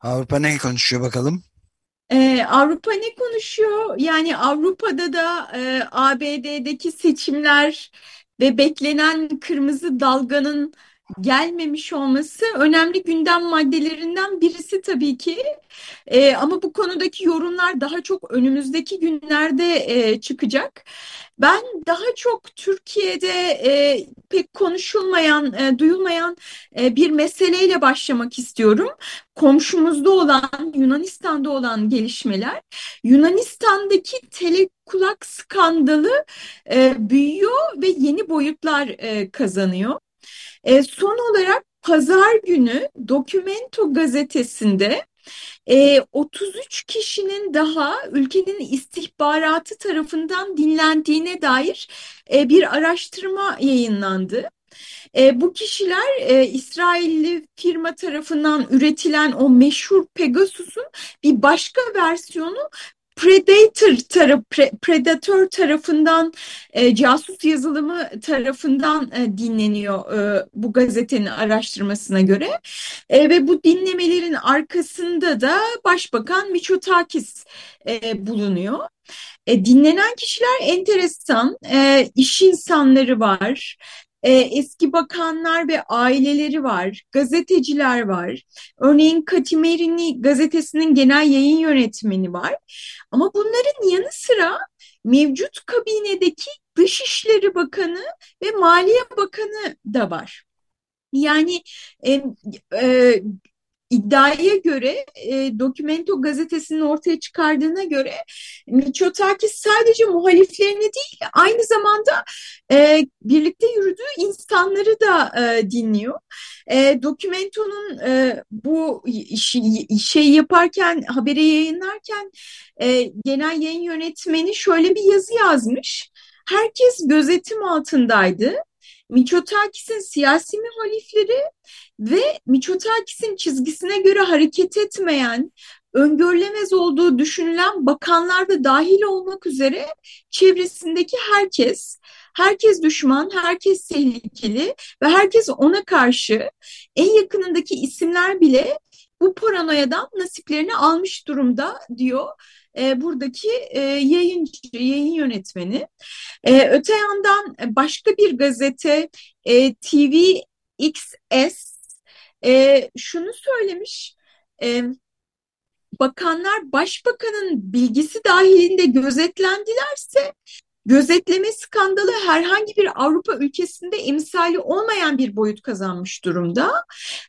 Avrupa ne konuşuyor bakalım? Ee, Avrupa ne konuşuyor? Yani Avrupa'da da e, ABD'deki seçimler ve beklenen kırmızı dalganın gelmemiş olması önemli gündem maddelerinden birisi tabii ki. E, ama bu konudaki yorumlar daha çok önümüzdeki günlerde e, çıkacak. Ben daha çok Türkiye'de e, pek konuşulmayan, e, duyulmayan e, bir meseleyle başlamak istiyorum. Komşumuzda olan, Yunanistan'da olan gelişmeler. Yunanistan'daki telekulak skandalı e, büyüyor ve yeni boyutlar e, kazanıyor. E, son olarak pazar günü Documento gazetesinde e, 33 kişinin daha ülkenin istihbaratı tarafından dinlendiğine dair e, bir araştırma yayınlandı. E, bu kişiler e, İsrailli firma tarafından üretilen o meşhur Pegasus'un bir başka versiyonu Predator taraf, Predator tarafından e, casus yazılımı tarafından e, dinleniyor e, bu gazetenin araştırmasına göre. E, ve bu dinlemelerin arkasında da Başbakan Mitsotakis e, bulunuyor. E, dinlenen kişiler enteresan, e, iş insanları var, e, eski bakanlar ve aileleri var, gazeteciler var. Örneğin Katimerini gazetesinin genel yayın yönetmeni var. Ama bunların yanı sıra mevcut kabinedeki Dışişleri Bakanı ve Maliye Bakanı da var. Yani e, e, iddiaya göre e, Documento gazetesinin ortaya çıkardığına göre Mitsotakis sadece muhaliflerini değil aynı zamanda e, birlikte yürüdüğü insanları da e, dinliyor. E, Documento'nun e, bu işi, şey yaparken haberi yayınlarken e, genel yayın yönetmeni şöyle bir yazı yazmış. Herkes gözetim altındaydı. Mitsotakis'in siyasi muhalifleri ve Mitsotakis'in çizgisine göre hareket etmeyen, öngörülemez olduğu düşünülen bakanlar da dahil olmak üzere çevresindeki herkes, herkes düşman, herkes tehlikeli ve herkes ona karşı en yakınındaki isimler bile bu paranoyadan nasiplerini almış durumda diyor e, buradaki e, yayıncı, yayın yönetmeni. E, öte yandan başka bir gazete e, TVXS e, şunu söylemiş. E, bakanlar başbakanın bilgisi dahilinde gözetlendilerse gözetleme skandalı herhangi bir Avrupa ülkesinde emsali olmayan bir boyut kazanmış durumda.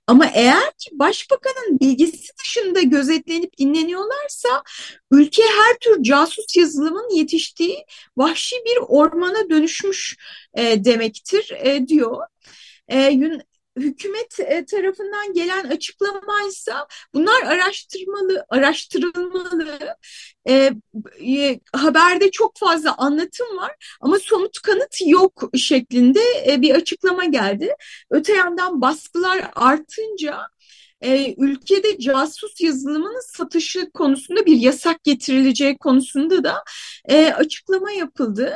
Ama eğer ki başbakanın bilgisi dışında gözetlenip dinleniyorlarsa ülke her tür casus yazılımın yetiştiği vahşi bir ormana dönüşmüş e, demektir e, diyor. E, hükümet e, tarafından gelen açıklamaysa bunlar araştırmalı, araştırılmalı. E, e, haberde çok fazla anlatım var ama somut kanıt yok şeklinde e, bir açıklama geldi. Öte yandan baskılar artınca e, ülkede casus yazılımının satışı konusunda bir yasak getirileceği konusunda da e, açıklama yapıldı.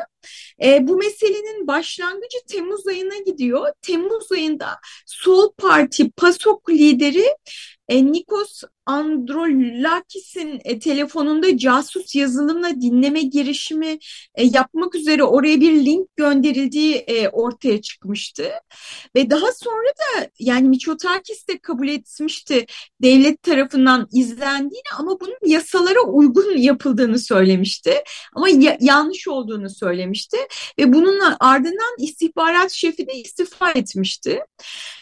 E, bu meselenin başlangıcı Temmuz ayına gidiyor. Temmuz ayında Sol Parti PASOK lideri e, Nikos Androlakis'in e, telefonunda casus yazılımla dinleme girişimi e, yapmak üzere oraya bir link gönderildiği e, ortaya çıkmıştı. Ve daha sonra da yani Miçotakis de kabul etmişti devlet tarafından izlendiğini ama bunun yasalara uygun yapıldığını söylemişti. Ama ya, yanlış olduğunu söylemişti ve bunun ardından istihbarat şefi de istifa etmişti.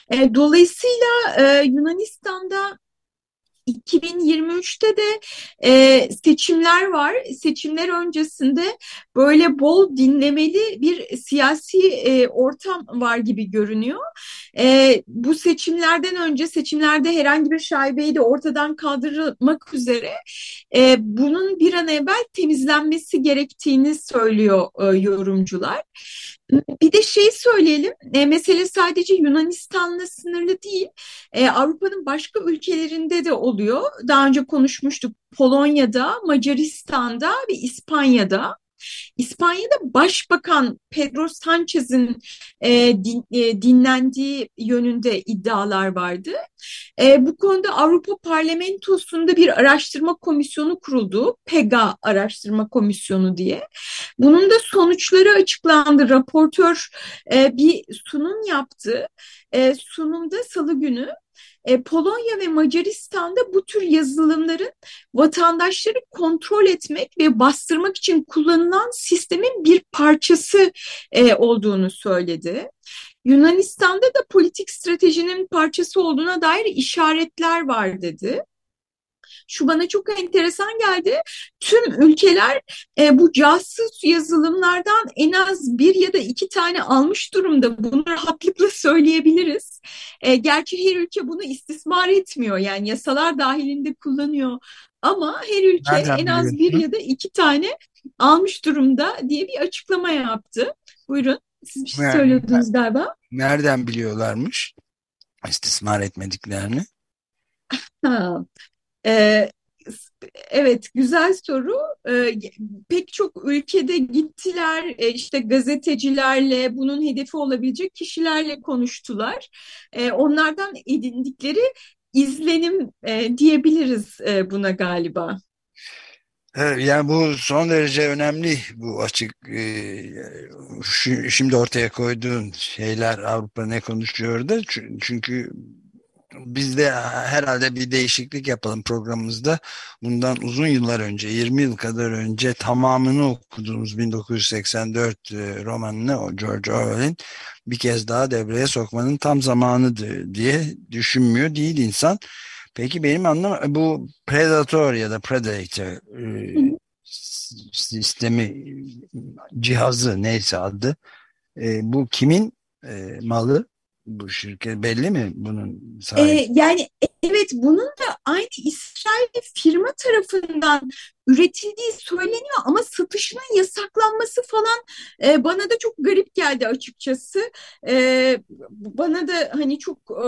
E, dolayısıyla e, Yunanistan'da 2023'te de e, seçimler var. Seçimler öncesinde böyle bol dinlemeli bir siyasi e, ortam var gibi görünüyor. E, bu seçimlerden önce seçimlerde herhangi bir şaibeyi de ortadan kaldırmak üzere e, bunun bir an evvel temizlenmesi gerektiğini söylüyor e, yorumcular. Bir de şey söyleyelim, e, mesele sadece Yunanistan'la sınırlı değil, e, Avrupa'nın başka ülkelerinde de oluyor. Daha önce konuşmuştuk Polonya'da, Macaristan'da ve İspanya'da. İspanya'da Başbakan Pedro Sanchez'in e, din, e, dinlendiği yönünde iddialar vardı. E, bu konuda Avrupa Parlamentosu'nda bir araştırma komisyonu kuruldu. PEGA Araştırma Komisyonu diye. Bunun da sonuçları açıklandı. Raportör e, bir sunum yaptı. E, sunumda salı günü e, Polonya ve Macaristan'da bu tür yazılımların vatandaşları kontrol etmek ve bastırmak için kullanılan sistemin bir parçası e, olduğunu söyledi. Yunanistan'da da politik stratejinin parçası olduğuna dair işaretler var dedi. Şu bana çok enteresan geldi. Tüm ülkeler e, bu casus yazılımlardan en az bir ya da iki tane almış durumda. Bunu rahatlıkla söyleyebiliriz. E, gerçi her ülke bunu istismar etmiyor. Yani yasalar dahilinde kullanıyor. Ama her ülke Nereden en az bir ya da iki tane almış durumda diye bir açıklama yaptı. Buyurun. Siz bir şey söylüyordunuz galiba. Nereden biliyorlarmış istismar etmediklerini? Ha, evet güzel soru. Pek çok ülkede gittiler e, işte gazetecilerle bunun hedefi olabilecek kişilerle konuştular. Onlardan edindikleri izlenim e, diyebiliriz e, buna galiba. Yani bu son derece önemli bu açık şimdi ortaya koyduğun şeyler Avrupa ne konuşuyordu çünkü biz de herhalde bir değişiklik yapalım programımızda. Bundan uzun yıllar önce, 20 yıl kadar önce tamamını okuduğumuz 1984 e, romanını o George Orwell'in bir kez daha devreye sokmanın tam zamanıdır diye düşünmüyor değil insan. Peki benim anlam bu Predator ya da Predator e, sistemi cihazı neyse adı e, bu kimin e, malı? Bu şirket belli mi bunun sahibi? Ee, yani evet bunun da aynı İsrail firma tarafından üretildiği söyleniyor ama satışının yasaklanması falan e, bana da çok garip geldi açıkçası. E, bana da hani çok e,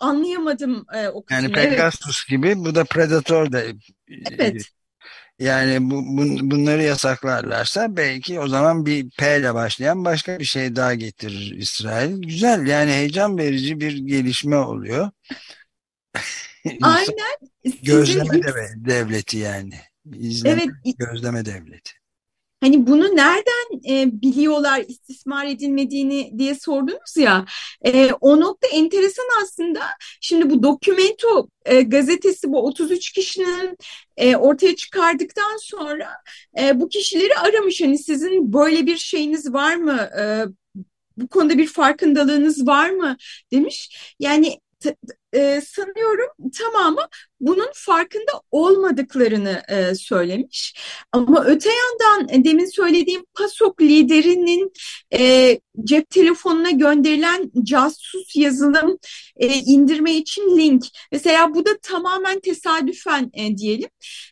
anlayamadım e, o kısmını. Yani Pegasus evet. gibi bu da Predator da evet. Yani bu, bun, bunları yasaklarlarsa belki o zaman bir P ile başlayan başka bir şey daha getirir İsrail. Güzel yani heyecan verici bir gelişme oluyor. Aynen. gözleme devleti yani. İzleme, evet. gözleme devleti. Hani bunu nereden e, biliyorlar istismar edilmediğini diye sordunuz ya. E, o nokta enteresan aslında. Şimdi bu Documento e, gazetesi bu 33 kişinin e, ortaya çıkardıktan sonra e, bu kişileri aramış. Hani sizin böyle bir şeyiniz var mı? E, bu konuda bir farkındalığınız var mı demiş. Yani e, sanıyorum tamamı bunun farkında olmadıklarını e, söylemiş. Ama öte yandan e, demin söylediğim PASOK liderinin e, cep telefonuna gönderilen casus yazılım e, indirme için link. Mesela bu da tamamen tesadüfen e, diyelim.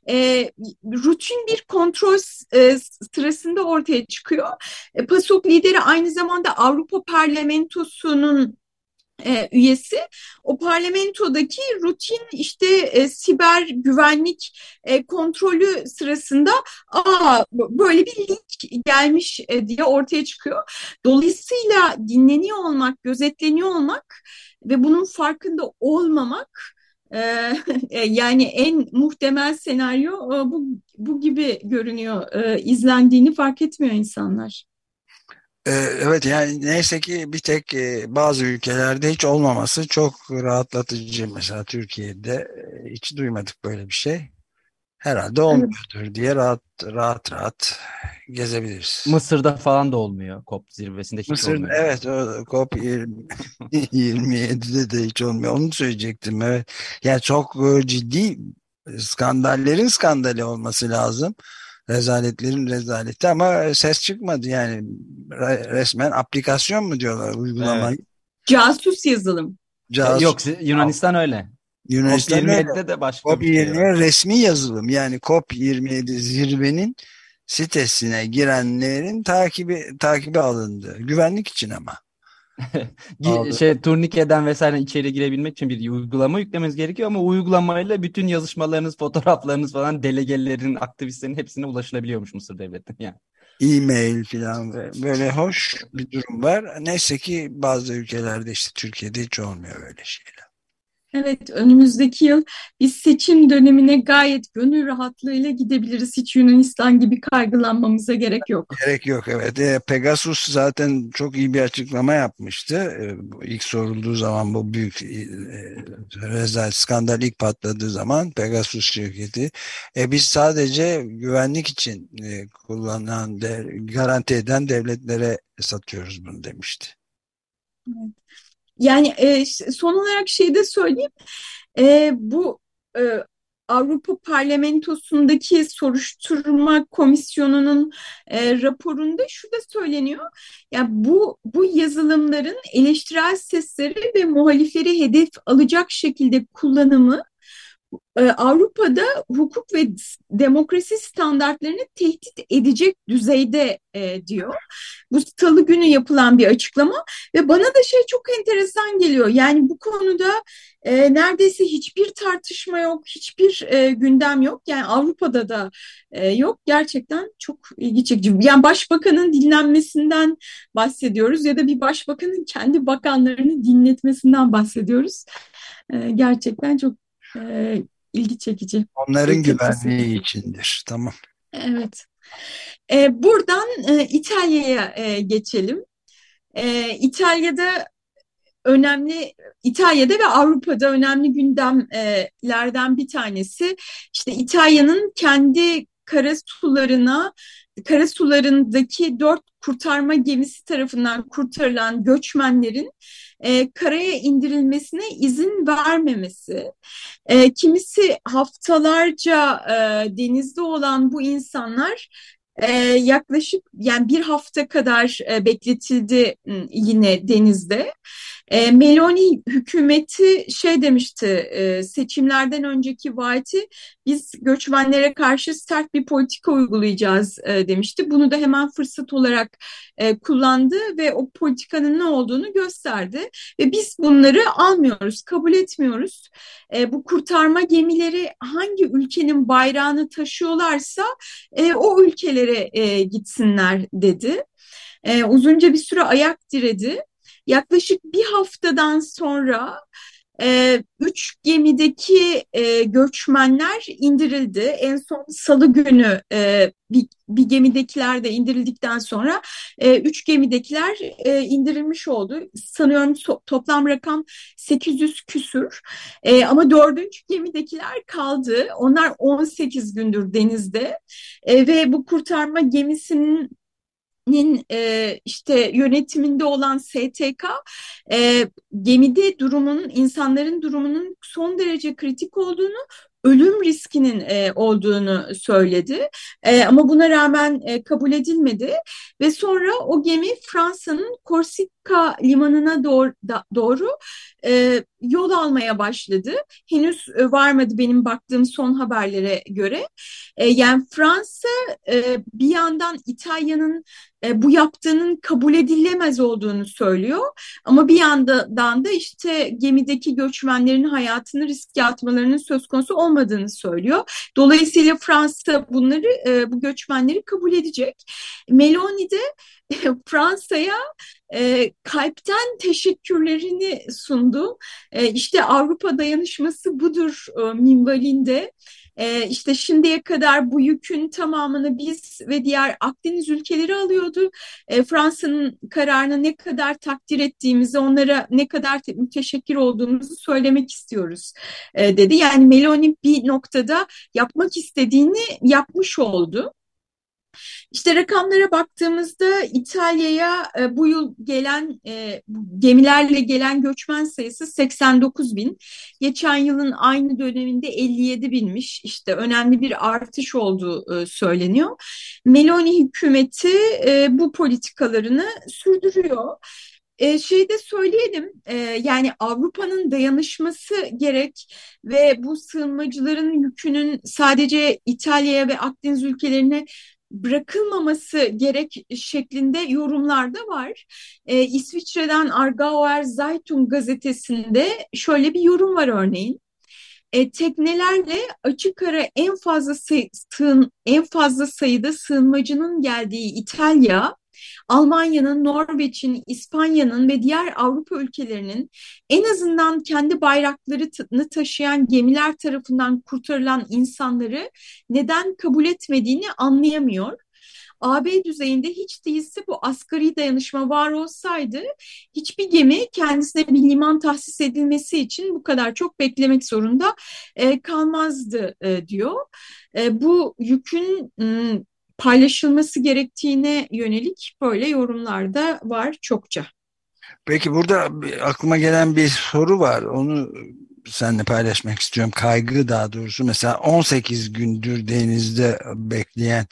E, rutin bir kontrol e, sırasında ortaya çıkıyor. E, PASOK lideri aynı zamanda Avrupa Parlamentosu'nun e, üyesi o parlamentodaki rutin işte e, siber güvenlik e, kontrolü sırasında aa böyle bir link gelmiş e, diye ortaya çıkıyor. Dolayısıyla dinleniyor olmak, gözetleniyor olmak ve bunun farkında olmamak e, yani en muhtemel senaryo e, bu, bu gibi görünüyor. E, izlendiğini fark etmiyor insanlar. Ee, evet yani neyse ki bir tek e, bazı ülkelerde hiç olmaması çok rahatlatıcı. Mesela Türkiye'de e, hiç duymadık böyle bir şey. Herhalde olmuyordur diye rahat rahat rahat gezebiliriz. Mısır'da falan da olmuyor. COP zirvesinde hiç Mısır, olmuyor. evet o COP 20, 27'de de hiç olmuyor. Onu söyleyecektim. Evet. Yani çok e, ciddi skandallerin skandali olması lazım. Rezaletlerin rezaleti ama ses çıkmadı yani resmen aplikasyon mu diyorlar uygulamayı. Evet. Casus yazılım. Casus, Yok Yunanistan öyle. Yunanistan öyle. COP27'de de başka bir şey var. COP27 resmi yazılım yani COP27 zirvenin sitesine girenlerin takibi takibi alındı. Güvenlik için ama. Şey turnikeden vesaire içeri girebilmek için bir uygulama yüklemeniz gerekiyor ama uygulamayla bütün yazışmalarınız, fotoğraflarınız falan delegelerin, aktivistlerin hepsine ulaşılabiliyormuş Mısır devleti. Yani. E-mail falan böyle hoş bir durum var. Neyse ki bazı ülkelerde işte Türkiye'de hiç olmuyor böyle şeyler. Evet, önümüzdeki yıl biz seçim dönemine gayet gönül rahatlığıyla gidebiliriz. Hiç Yunanistan gibi kaygılanmamıza gerek yok. Gerek yok evet. E, Pegasus zaten çok iyi bir açıklama yapmıştı. E, ilk sorulduğu zaman bu büyük e, rezalet skandal ilk patladığı zaman Pegasus şirketi e, biz sadece güvenlik için e, kullanılan de, garanti eden devletlere satıyoruz bunu demişti. Yani e, son olarak şey de söyleyeyim. E, bu e, Avrupa Parlamentosu'ndaki soruşturma komisyonunun e, raporunda şu da söyleniyor. Ya bu bu yazılımların eleştirel sesleri ve muhalifleri hedef alacak şekilde kullanımı Avrupa'da hukuk ve demokrasi standartlarını tehdit edecek düzeyde e, diyor. Bu salı günü yapılan bir açıklama ve bana da şey çok enteresan geliyor. Yani bu konuda e, neredeyse hiçbir tartışma yok, hiçbir e, gündem yok. Yani Avrupa'da da e, yok. Gerçekten çok ilgi çekici. Yani başbakanın dinlenmesinden bahsediyoruz ya da bir başbakanın kendi bakanlarını dinletmesinden bahsediyoruz. E, gerçekten çok e, ilgi çekici. Onların güvenliği içindir. Tamam. Evet. E, buradan e, İtalya'ya e, geçelim. E, İtalya'da önemli İtalya'da ve Avrupa'da önemli gündemlerden bir tanesi işte İtalya'nın kendi karasularına karasularındaki dört kurtarma gemisi tarafından kurtarılan göçmenlerin e, karaya indirilmesine izin vermemesi. E, kimisi haftalarca e, denizde olan bu insanlar e, yaklaşık yani bir hafta kadar e, bekletildi yine denizde. E, Meloni hükümeti şey demişti e, seçimlerden önceki vaati biz göçmenlere karşı sert bir politika uygulayacağız e, demişti. Bunu da hemen fırsat olarak e, kullandı ve o politikanın ne olduğunu gösterdi. Ve biz bunları almıyoruz, kabul etmiyoruz. E, bu kurtarma gemileri hangi ülkenin bayrağını taşıyorlarsa e, o ülkelere e, gitsinler dedi. E, uzunca bir süre ayak diredi. Yaklaşık bir haftadan sonra e, üç gemideki e, göçmenler indirildi. En son salı günü e, bir, bir gemidekiler de indirildikten sonra e, üç gemidekiler e, indirilmiş oldu. Sanıyorum so, toplam rakam 800 küsür. E, ama dördüncü gemidekiler kaldı. Onlar 18 gündür denizde e, ve bu kurtarma gemisinin nin e, işte yönetiminde olan STK e, gemide durumunun insanların durumunun son derece kritik olduğunu ölüm riskinin e, olduğunu söyledi. E, ama buna rağmen e, kabul edilmedi ve sonra o gemi Fransa'nın Korsika limanına doğru, da, doğru e, yol almaya başladı. Henüz e, varmadı benim baktığım son haberlere göre. E, yani Fransa e, bir yandan İtalya'nın e, bu yaptığının kabul edilemez olduğunu söylüyor. Ama bir yandan da işte gemideki göçmenlerin hayatını riske atmalarının söz konusu olmadığını söylüyor. Dolayısıyla Fransa bunları e, bu göçmenleri kabul edecek. Meloni de Fransa'ya e, kalpten teşekkürlerini sundu. E, işte Avrupa dayanışması budur e, minvalinde. E, işte şimdiye kadar bu yükün tamamını biz ve diğer Akdeniz ülkeleri alıyordu. E, Fransa'nın kararını ne kadar takdir ettiğimizi, onlara ne kadar müteşekkir olduğumuzu söylemek istiyoruz e, dedi. Yani Meloni bir noktada yapmak istediğini yapmış oldu. İşte rakamlara baktığımızda İtalya'ya e, bu yıl gelen e, gemilerle gelen göçmen sayısı 89 bin. Geçen yılın aynı döneminde 57 binmiş. İşte önemli bir artış olduğu e, söyleniyor. Meloni hükümeti bu politikalarını sürdürüyor. E, şey de söyleyelim e, yani Avrupa'nın dayanışması gerek ve bu sığınmacıların yükünün sadece İtalya'ya ve Akdeniz ülkelerine bırakılmaması gerek şeklinde yorumlar da var. Ee, İsviçre'den Argauer Zeitung gazetesinde şöyle bir yorum var örneğin. E, teknelerle açık ara en fazla say sığın, en fazla sayıda sığınmacının geldiği İtalya Almanya'nın, Norveç'in, İspanya'nın ve diğer Avrupa ülkelerinin en azından kendi bayraklarını taşıyan gemiler tarafından kurtarılan insanları neden kabul etmediğini anlayamıyor. AB düzeyinde hiç değilse bu asgari dayanışma var olsaydı hiçbir gemi kendisine bir liman tahsis edilmesi için bu kadar çok beklemek zorunda e, kalmazdı e, diyor. E, bu yükün paylaşılması gerektiğine yönelik böyle yorumlar da var çokça. Peki burada aklıma gelen bir soru var. Onu seninle paylaşmak istiyorum. Kaygı daha doğrusu. Mesela 18 gündür denizde bekleyen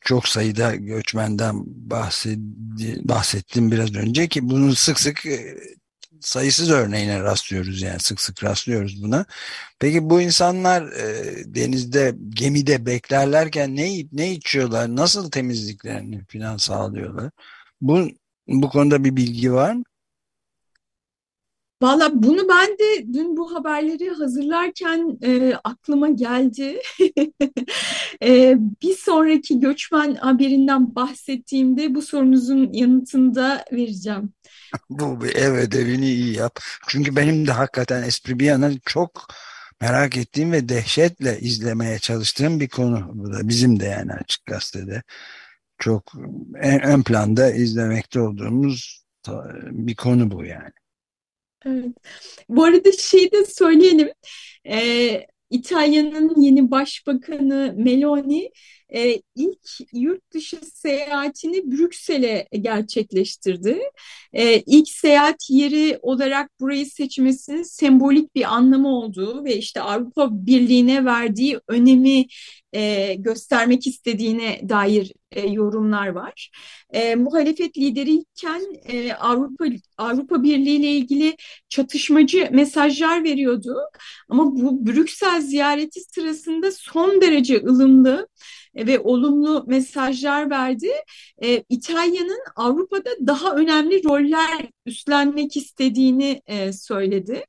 çok sayıda göçmenden bahsettim biraz önce ki bunun sık sık e, sayısız örneğine rastlıyoruz yani sık sık rastlıyoruz buna. Peki bu insanlar e, denizde gemide beklerlerken ne yiyip ne içiyorlar? Nasıl temizliklerini falan sağlıyorlar? Bu bu konuda bir bilgi var mı? Valla bunu ben de dün bu haberleri hazırlarken e, aklıma geldi. e, bir sonraki göçmen haberinden bahsettiğimde bu sorunuzun yanıtını da vereceğim. Bu bir ev ödevini iyi yap. Çünkü benim de hakikaten espri bir yana çok merak ettiğim ve dehşetle izlemeye çalıştığım bir konu. Bu da bizim de yani açık gazetede çok en ön planda izlemekte olduğumuz bir konu bu yani. Evet. Bu arada şey de söyleyelim. Ee, İtalya'nın yeni başbakanı Meloni e, ilk yurt dışı seyahatini Brüksel'e gerçekleştirdi. E, ilk seyahat yeri olarak burayı seçmesinin sembolik bir anlamı olduğu ve işte Avrupa Birliği'ne verdiği önemi e, göstermek istediğine dair e, yorumlar var. E, muhalefet lideriyken e, Avrupa Avrupa Birliği ile ilgili çatışmacı mesajlar veriyordu. Ama bu Brüksel ziyareti sırasında son derece ılımlı ve olumlu mesajlar verdi. E, İtalya'nın Avrupa'da daha önemli roller üstlenmek istediğini e, söyledi.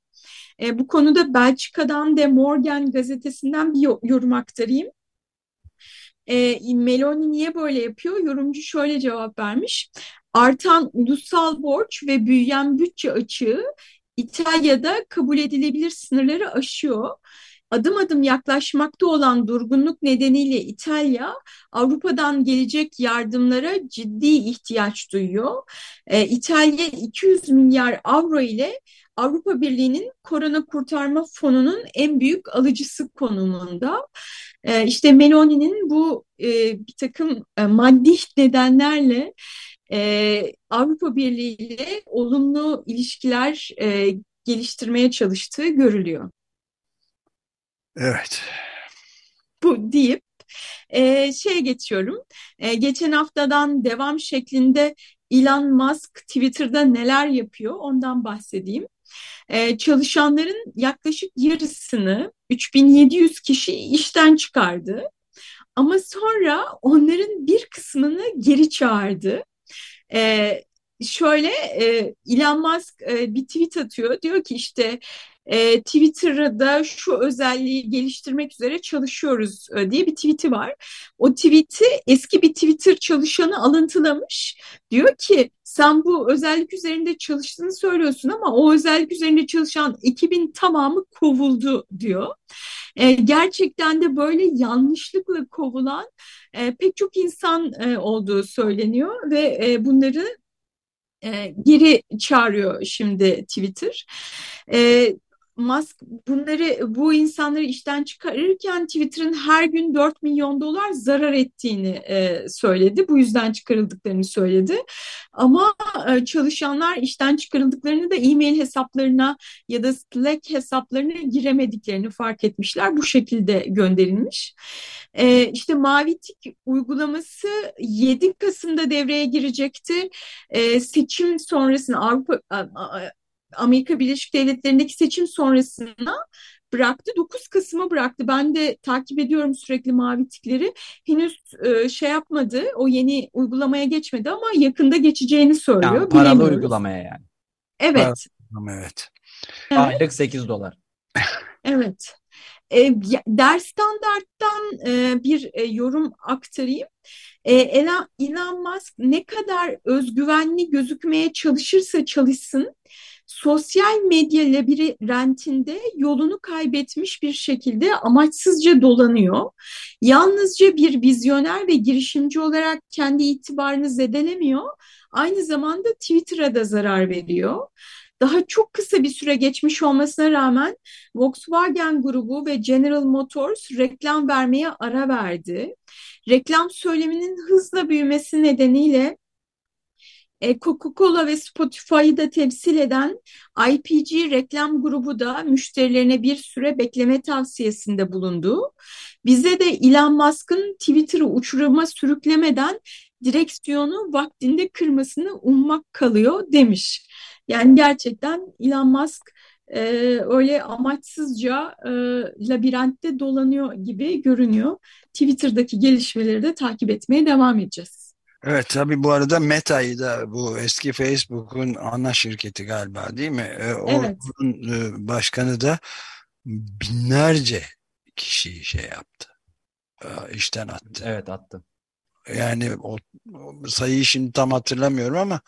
E, bu konuda Belçika'dan de Morgan gazetesinden bir yorum aktarayım. E, Meloni niye böyle yapıyor? Yorumcu şöyle cevap vermiş. Artan ulusal borç ve büyüyen bütçe açığı İtalya'da kabul edilebilir sınırları aşıyor adım adım yaklaşmakta olan durgunluk nedeniyle İtalya Avrupa'dan gelecek yardımlara ciddi ihtiyaç duyuyor. Ee, İtalya 200 milyar avro ile Avrupa Birliği'nin korona kurtarma fonunun en büyük alıcısı konumunda. Ee, işte Meloni'nin bu e, bir takım e, maddi nedenlerle e, Avrupa Birliği ile olumlu ilişkiler e, geliştirmeye çalıştığı görülüyor. Evet. Bu deyip e, şeye geçiyorum. E, geçen haftadan devam şeklinde Elon Musk Twitter'da neler yapıyor ondan bahsedeyim. E, çalışanların yaklaşık yarısını 3700 kişi işten çıkardı. ama sonra onların bir kısmını geri çağırdı. E, şöyle e, Elon Musk e, bir tweet atıyor. Diyor ki işte e, Twitter'da şu özelliği geliştirmek üzere çalışıyoruz e, diye bir tweet'i var. O tweet'i eski bir Twitter çalışanı alıntılamış. Diyor ki sen bu özellik üzerinde çalıştığını söylüyorsun ama o özellik üzerinde çalışan ekibin tamamı kovuldu diyor. E, gerçekten de böyle yanlışlıkla kovulan e, pek çok insan e, olduğu söyleniyor ve e, bunları e, geri çağırıyor şimdi Twitter. E, Musk bunları bu insanları işten çıkarırken Twitter'ın her gün 4 milyon dolar zarar ettiğini e, söyledi. Bu yüzden çıkarıldıklarını söyledi. Ama e, çalışanlar işten çıkarıldıklarını da e-mail hesaplarına ya da Slack hesaplarına giremediklerini fark etmişler. Bu şekilde gönderilmiş. E, işte Mavi Tik uygulaması 7 Kasım'da devreye girecekti. E, seçim sonrasında Avrupa Amerika Birleşik Devletleri'ndeki seçim sonrasına bıraktı. 9 Kasım'a bıraktı. Ben de takip ediyorum sürekli mavi tikleri. Henüz e, şey yapmadı. O yeni uygulamaya geçmedi ama yakında geçeceğini söylüyor. Yani paralı uygulamaya yani. Evet. Paralı, evet. Aylık 8 dolar. Evet. E, Der Standart'tan e, bir e, yorum aktarayım. E, Elon, Elon Musk ne kadar özgüvenli gözükmeye çalışırsa çalışsın sosyal medya labirentinde yolunu kaybetmiş bir şekilde amaçsızca dolanıyor. Yalnızca bir vizyoner ve girişimci olarak kendi itibarını zedelemiyor. Aynı zamanda Twitter'a da zarar veriyor. Daha çok kısa bir süre geçmiş olmasına rağmen Volkswagen grubu ve General Motors reklam vermeye ara verdi. Reklam söyleminin hızla büyümesi nedeniyle Coca-Cola ve Spotify'ı da temsil eden IPG reklam grubu da müşterilerine bir süre bekleme tavsiyesinde bulundu. Bize de Elon Musk'ın Twitter'ı uçuruma sürüklemeden direksiyonu vaktinde kırmasını ummak kalıyor demiş. Yani gerçekten Elon Musk e, öyle amaçsızca e, labirentte dolanıyor gibi görünüyor. Twitter'daki gelişmeleri de takip etmeye devam edeceğiz. Evet tabii bu arada Meta'yı da bu eski Facebook'un ana şirketi galiba değil mi? Ee, evet. Onun e, başkanı da binlerce kişiyi şey yaptı. Ee, işten attı. Evet attı. Yani o, o sayıyı şimdi tam hatırlamıyorum ama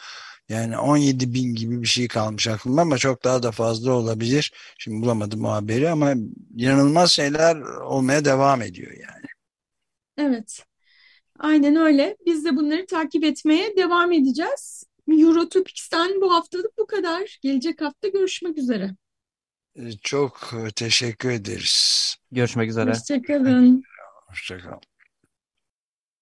yani 17 bin gibi bir şey kalmış aklımda ama çok daha da fazla olabilir. Şimdi bulamadım o haberi ama inanılmaz şeyler olmaya devam ediyor yani. Evet. Aynen öyle. Biz de bunları takip etmeye devam edeceğiz. Eurotopics'ten bu haftalık bu kadar. Gelecek hafta görüşmek üzere. Çok teşekkür ederiz. Görüşmek üzere. Hoşçakalın. Hoşçakalın.